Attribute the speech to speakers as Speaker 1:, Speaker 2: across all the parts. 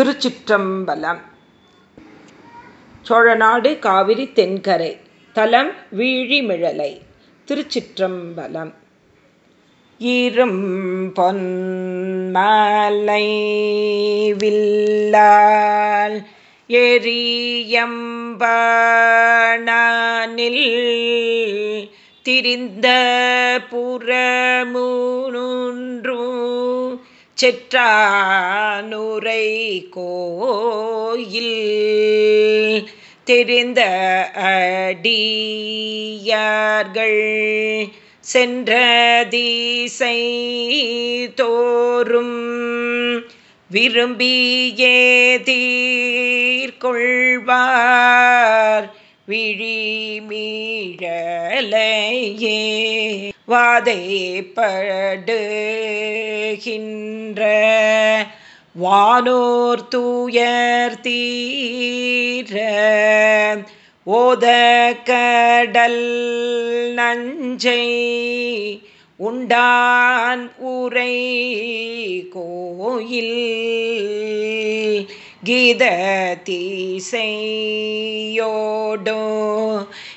Speaker 1: திருச்சிற்றம்பலம். சோழநாடு காவிரி தென்கரை தலம் வீழிமிழலை திருச்சிற்றம்பலம். ஈரும் பொன்மலை வில்லால் எரியம்பனில் திரிந்த புறமுன்றும் செற்றானுரை கோயில் தெரிந்த அடியார்கள் சென்ற தீசை தோறும் விரும்பியே தீர்கொள்வார். விழிமீழலையே வாதைப்படுகின்ற வானோர் தூயர் தீர ஓத கடல் நஞ்சை உண்டான் உரை கோயில் கீத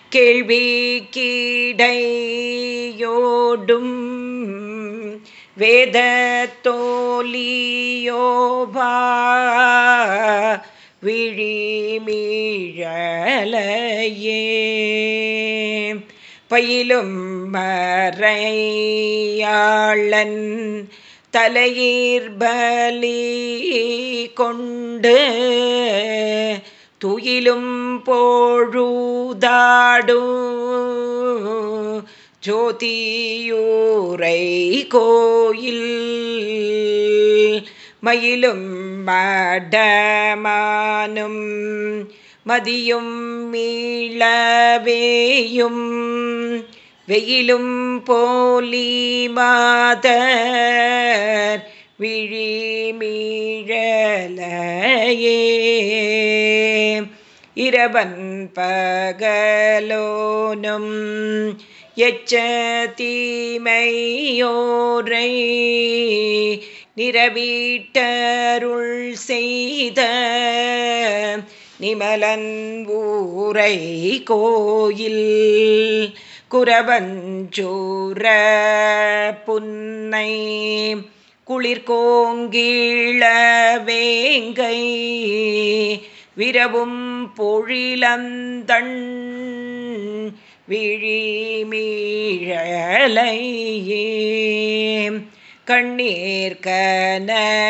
Speaker 1: கேள்வி கீடையோடும் வேத தோலியோபா விழிமீழலையே. பயிலும் மறையாளன் தலையீர்பலி கொண்டு துயிலும் போழுதாடும் ஜோதியூரை கோயில் மயிலும் மடமானும் மதியும் மீளவேயும் வெயிலும் போலி மாதர் விழிமீழலையே. இரவன் பகலோனும் எச்ச தீமையோரை நிறவீட்டருள் செய்த நிமலன்பூரை கோயில் குரவஞ்சூர புன்னை குளிர்கோங்கீழ வேங்கை விரவும் பொழிலந்தண் விழிமீழலையே. கண்ணீர் கனலாலே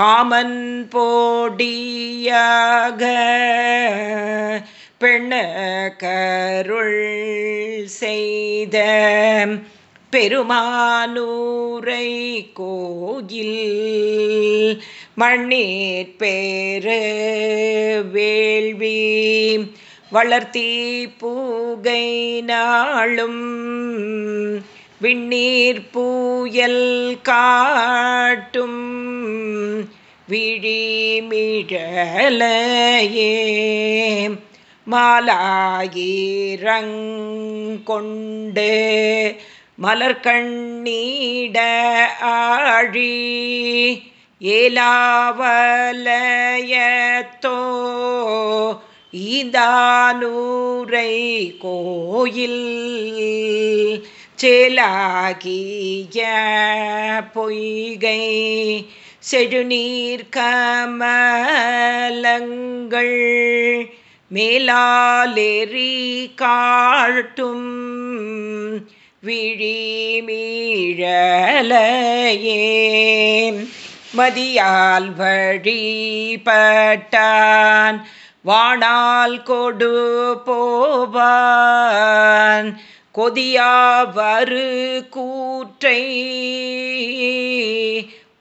Speaker 1: காமன் போடியாக பெண்ண கருள் செய்த பெருமானூரை கோயில் மண்ணீர் பேரு வேள்வி வளர்த்தி பூகை நாளும் விண்ணீர் பூயல் காட்டும் விழிமிழலையே மாலாயிரங்கொண்டு மலர்கண்ணீட ஆழி ஏலாவலயத்தோ ஈதானூரை கோயில் சேலாகிய பொய்கை செழுநீர் கமலங்கள் மேலாலெறி காட்டும் விழிமீழலையே. மதியால் வழிபட்டான் வாணால் கொடு போவான் கொதியாவரு கூற்றை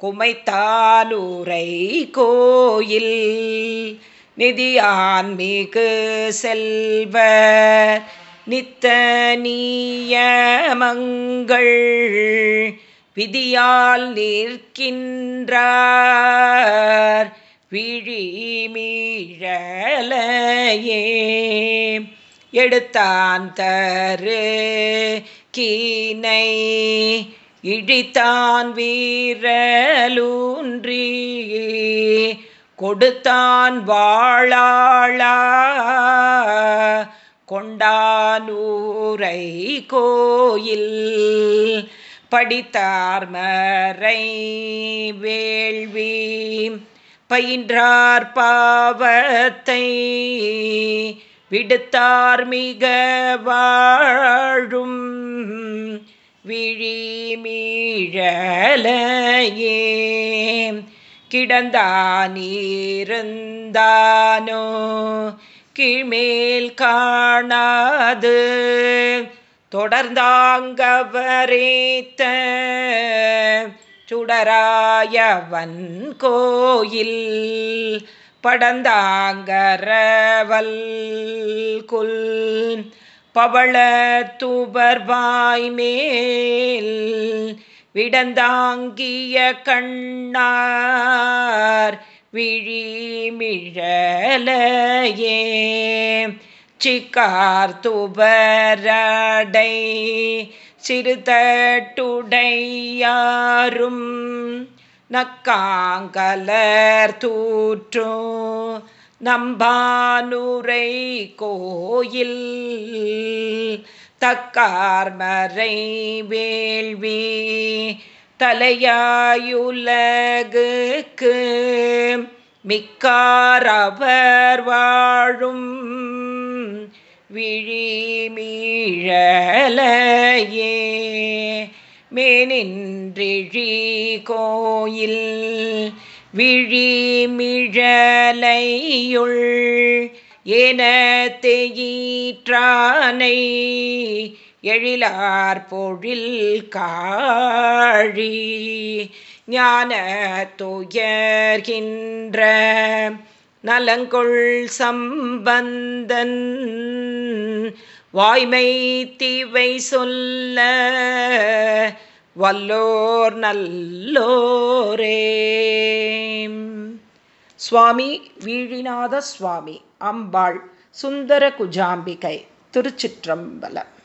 Speaker 1: குமைத்தாலூரை கோயில் நிதியான்மிகு செல்வர் நித்த நீயமங்கள் விதியால் நிற்கின்றார் விழிமீழலையே. எடுத்தான் தரு கீனை இழித்தான் வீரலூன்றி கொடுத்தான் வாழாளா கொண்டானூரை கோயில் படித்தார் மறை வேள்வி பயின்றார் பாவத்தை விடுத்தார் மிக வாழும் விழிமீழலையே. கிடந்தானீருந்தானோ? கிழ்மேல் காணாது. தொடர்ந்தாங்கவரேத்த. சுடராயவன் கோயில். படந்தாங்கரவல் குல் பவள தூபர்வாய் மேல் விடந்தாங்கிய கண்ணார் விழிமிழலையே சிக்கார் துபரடை சிறுதட்டுடையாரும் நக்காங்கலர் தூற்றும் நம்பானுரை கோயில் தக்கார்மறை வேள்வி தலையாயுலகுக்கு மிக்காரவர் வாழும் விழிமீழலையே மேனின்றிழி கோயில் விழிமிழலையுள் என தெயிற்றானை எழிலார் பொழில் காழி ஞான துயர்கின்ற நலங்கொள் சம்பந்தன் வாய்மை தீவை சொல்ல வல்லோர் நல்லோரே. சுவாமி வீழிநாத சுவாமி அம்பாள் சுந்தர குஜாம்பிகை திருச்சிற்றம்பலம்.